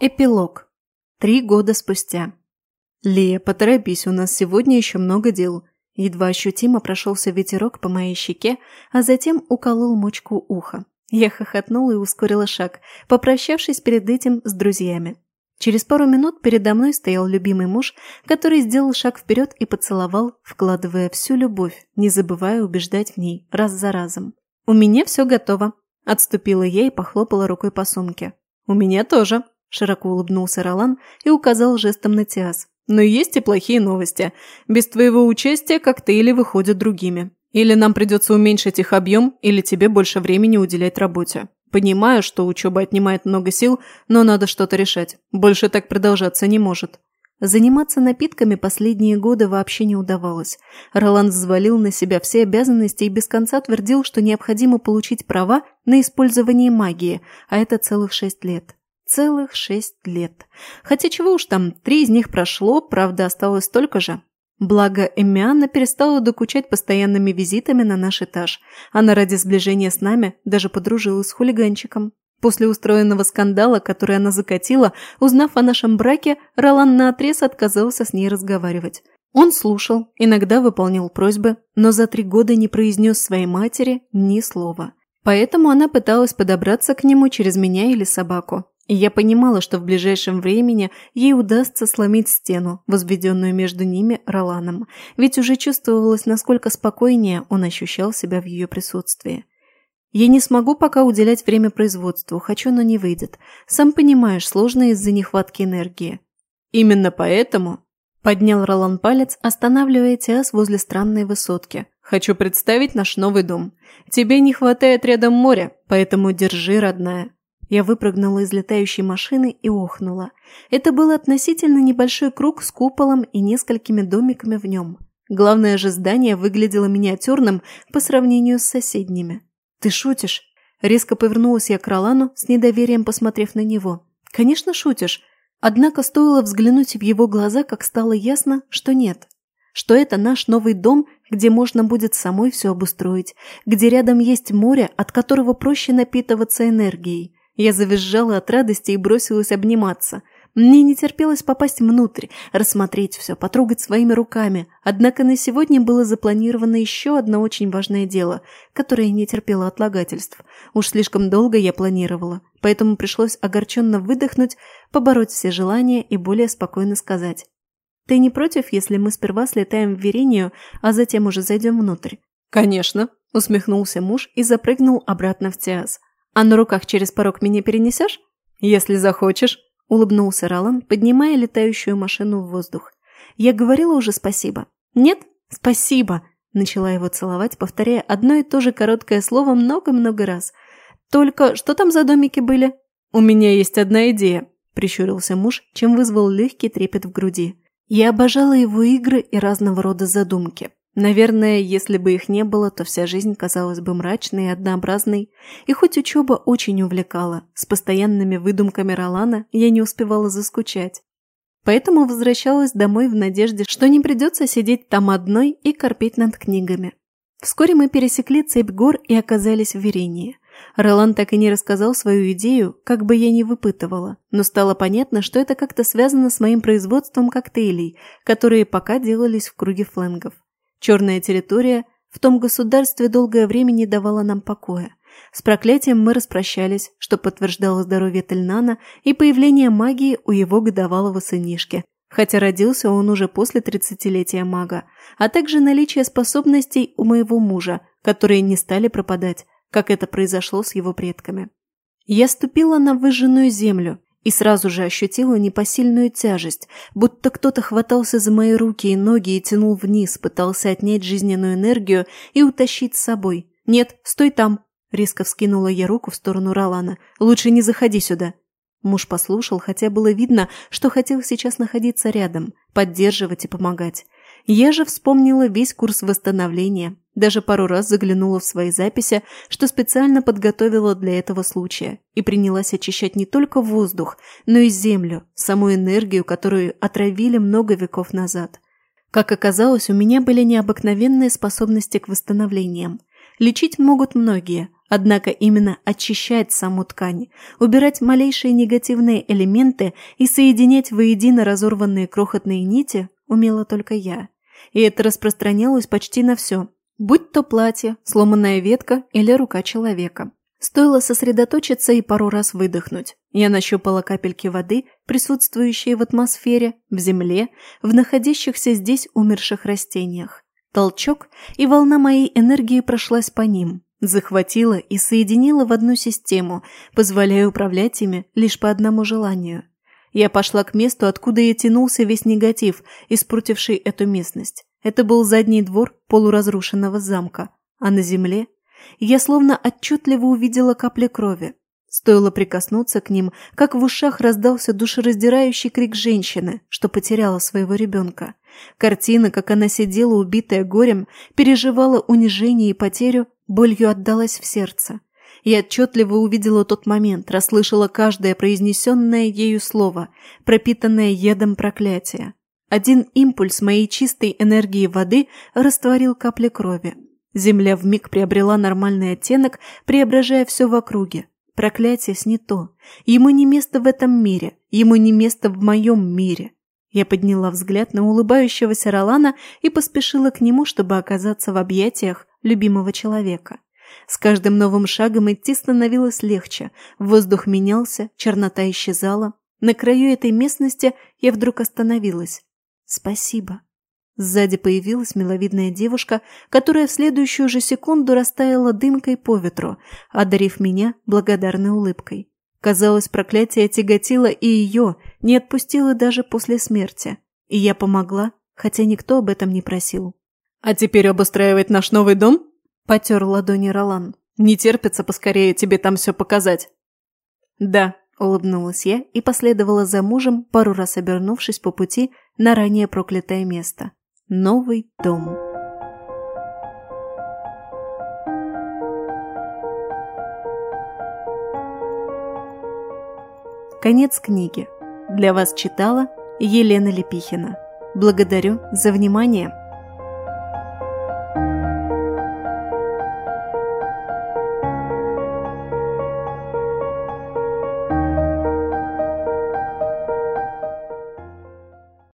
Эпилог. Три года спустя. «Лия, поторопись, у нас сегодня еще много дел». Едва ощутимо прошелся ветерок по моей щеке, а затем уколол мочку уха. Я хохотнула и ускорила шаг, попрощавшись перед этим с друзьями. Через пару минут передо мной стоял любимый муж, который сделал шаг вперед и поцеловал, вкладывая всю любовь, не забывая убеждать в ней раз за разом. «У меня все готово», – отступила я и похлопала рукой по сумке. «У меня тоже», Широко улыбнулся Ролан и указал жестом на Тиас. «Но есть и плохие новости. Без твоего участия коктейли выходят другими. Или нам придется уменьшить их объем, или тебе больше времени уделять работе. Понимаю, что учеба отнимает много сил, но надо что-то решать. Больше так продолжаться не может». Заниматься напитками последние годы вообще не удавалось. Роланд взвалил на себя все обязанности и без конца твердил, что необходимо получить права на использование магии, а это целых шесть лет целых шесть лет. Хотя чего уж там, три из них прошло, правда, осталось столько же. Благо, Эмианна перестала докучать постоянными визитами на наш этаж. Она ради сближения с нами даже подружилась с хулиганчиком. После устроенного скандала, который она закатила, узнав о нашем браке, Ролан наотрез отказался с ней разговаривать. Он слушал, иногда выполнял просьбы, но за три года не произнес своей матери ни слова. Поэтому она пыталась подобраться к нему через меня или собаку. Я понимала, что в ближайшем времени ей удастся сломить стену, возведенную между ними Роланом, ведь уже чувствовалось, насколько спокойнее он ощущал себя в ее присутствии. «Я не смогу пока уделять время производству, хочу, но не выйдет. Сам понимаешь, сложно из-за нехватки энергии». «Именно поэтому...» – поднял Ролан палец, останавливая Тиас возле странной высотки. «Хочу представить наш новый дом. Тебе не хватает рядом моря, поэтому держи, родная, я выпрыгнула из летающей машины и охнула. Это был относительно небольшой круг с куполом и несколькими домиками в нем. Главное же здание выглядело миниатюрным по сравнению с соседними. «Ты шутишь?» Резко повернулась я к Ролану, с недоверием посмотрев на него. «Конечно шутишь. Однако стоило взглянуть в его глаза, как стало ясно, что нет. Что это наш новый дом, где можно будет самой все обустроить, где рядом есть море, от которого проще напитываться энергией» Я завизжала от радости и бросилась обниматься. Мне не терпелось попасть внутрь, рассмотреть все, потрогать своими руками. Однако на сегодня было запланировано еще одно очень важное дело, которое не терпело отлагательств. Уж слишком долго я планировала, поэтому пришлось огорченно выдохнуть, побороть все желания и более спокойно сказать. «Ты не против, если мы сперва слетаем в Верению, а затем уже зайдем внутрь?» «Конечно», – усмехнулся муж и запрыгнул обратно в Тиас. А на руках через порог меня перенесешь? Если захочешь. Улыбнулся Ралан, поднимая летающую машину в воздух. Я говорила уже спасибо. Нет? Спасибо. Начала его целовать, повторяя одно и то же короткое слово много-много раз. Только что там за домики были? У меня есть одна идея. Прищурился муж, чем вызвал легкий трепет в груди. Я обожала его игры и разного рода задумки. Наверное, если бы их не было, то вся жизнь казалась бы мрачной и однообразной, и хоть учеба очень увлекала, с постоянными выдумками Ролана я не успевала заскучать. Поэтому возвращалась домой в надежде, что не придется сидеть там одной и корпеть над книгами. Вскоре мы пересекли цепь гор и оказались в Верении. Ролан так и не рассказал свою идею, как бы я ни выпытывала, но стало понятно, что это как-то связано с моим производством коктейлей, которые пока делались в круге фленгов. Черная территория в том государстве долгое время не давала нам покоя. С проклятием мы распрощались, что подтверждало здоровье Тельнана и появление магии у его годовалого сынишки, хотя родился он уже после тридцатилетия мага, а также наличие способностей у моего мужа, которые не стали пропадать, как это произошло с его предками. Я ступила на выжженную землю и сразу же ощутила непосильную тяжесть, будто кто-то хватался за мои руки и ноги и тянул вниз, пытался отнять жизненную энергию и утащить с собой. «Нет, стой там!» – резко вскинула я руку в сторону Ролана. «Лучше не заходи сюда!» Муж послушал, хотя было видно, что хотел сейчас находиться рядом, поддерживать и помогать. Я же вспомнила весь курс восстановления, даже пару раз заглянула в свои записи, что специально подготовила для этого случая, и принялась очищать не только воздух, но и землю, саму энергию, которую отравили много веков назад. Как оказалось, у меня были необыкновенные способности к восстановлениям. Лечить могут многие, однако именно очищать саму ткань, убирать малейшие негативные элементы и соединять воедино разорванные крохотные нити умела только я и это распространялось почти на все, будь то платье, сломанная ветка или рука человека. Стоило сосредоточиться и пару раз выдохнуть. Я нащупала капельки воды, присутствующие в атмосфере, в земле, в находящихся здесь умерших растениях. Толчок, и волна моей энергии прошлась по ним, захватила и соединила в одну систему, позволяя управлять ими лишь по одному желанию – я пошла к месту, откуда и тянулся весь негатив, испортивший эту местность. Это был задний двор полуразрушенного замка, а на земле я словно отчетливо увидела капли крови. Стоило прикоснуться к ним, как в ушах раздался душераздирающий крик женщины, что потеряла своего ребенка. Картина, как она сидела, убитая горем, переживала унижение и потерю, болью отдалась в сердце. И отчетливо увидела тот момент, расслышала каждое произнесенное ею слово, пропитанное едом проклятия. Один импульс моей чистой энергии воды растворил капли крови. Земля вмиг приобрела нормальный оттенок, преображая все в округе. Проклятие снято. Ему не место в этом мире, ему не место в моем мире. Я подняла взгляд на улыбающегося Ролана и поспешила к нему, чтобы оказаться в объятиях любимого человека. С каждым новым шагом идти становилось легче, воздух менялся, чернота исчезала. На краю этой местности я вдруг остановилась. «Спасибо». Сзади появилась миловидная девушка, которая в следующую же секунду растаяла дымкой по ветру, одарив меня благодарной улыбкой. Казалось, проклятие тяготило и ее, не отпустило даже после смерти. И я помогла, хотя никто об этом не просил. «А теперь обустраивать наш новый дом?» Потер ладони Ролан. «Не терпится поскорее тебе там все показать». «Да», — улыбнулась я и последовала за мужем, пару раз обернувшись по пути на ранее проклятое место. Новый дом. Конец книги. Для вас читала Елена Лепихина. Благодарю за внимание.